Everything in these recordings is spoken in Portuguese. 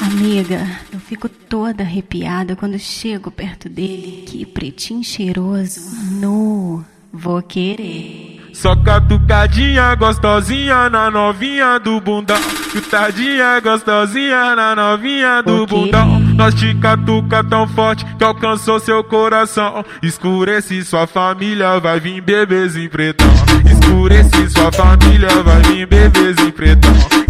Amiga, eu fico toda arrepiada quando chego perto dele. Que pretinho cheiroso. Nu, vou querer. Só catucadinha gostosinha na novinha do bundão. Chutadinha gostosinha na novinha do bundão. Nós te catuca tão forte que alcançou seu coração. Escurece sua família, vai vir bebezinho pretão. Escurece sua família, vai vir bebezinho pretão.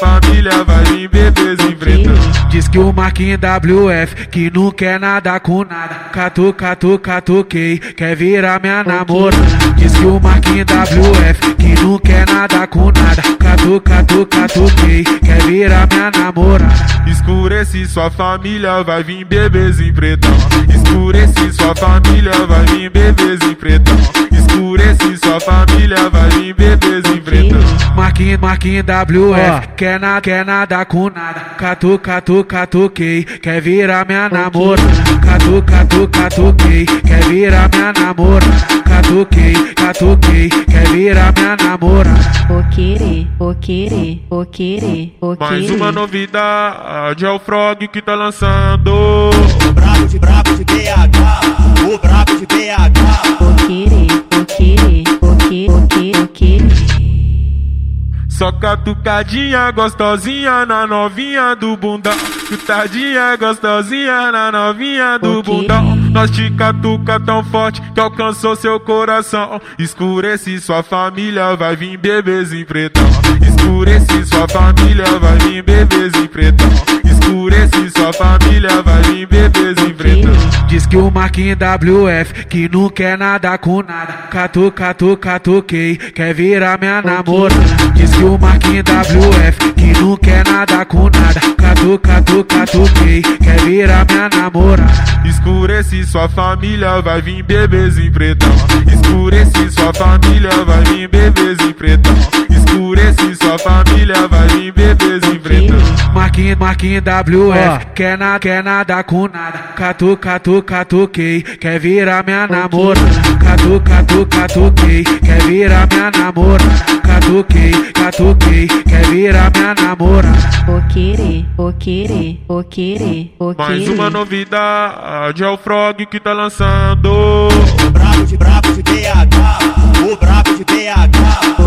Escurece sua família, vai vir bebezinho pretão. Diz que o Marquinhos WF que não quer nada com nada. Catu, catu, catuquei, quer virar minha namorada. Diz que o Marquinhos WF que não quer nada com nada. Catu, catu, catuquei, quer virar minha namorada. Escurece sua família, vai vir bebezinho pretão. Escurece sua família, vai vir bebezinho pretão. Escurece sua família, vai vir pretão. Marquinhos, Marquinhos WF, quer, na, quer nada com nada. Catu, catu, catuquei, quer virar minha namorada. Catu, catu, catuquei, quer virar minha namorada. Catuquei, catuquei, quer virar minha namorada. Vou querer, vou querer, vou querer, Mais querer. uma novidade é o Frog que tá lançando. O brabo de brabo de BH, o brabo de BH. Catucadinha gostosinha na novinha do bundão. Chutadinha gostosinha na novinha do bundão. Nós te catuca tão forte que alcançou seu coração. Escurece sua família, vai vir bebezinho pretão. Escurece sua família, vai vir bebezinho pretão. Escurece sua família, vai vir bebezinho pretão. Diz que o Marquinhos WF que não quer nada com nada. Catu, catu, catuquei, quer virar minha namorada. Diz que o Marquinhos WF que não quer nada com nada. Catu, catu, catuquei, quer virar minha namorada. Escurece sua família, vai vir bebezinho pretão. Escurece sua família, vai vir bebezinho pretão. Escurece sua família, vai vir pretão. Marquinhos, Marquinhos WF, quer, na, quer nada com nada. Catu, catu, catuquei, quer virar minha namorada. Catu, catu, catuquei, quer virar minha namorada. Catuquei, catuquei, quer virar minha namorada. Vou querer, vou querer, vou querer, vou querer. Mais uma novidade é o Frog que tá lançando. O brabo de brabo de BH, o brabo de BH.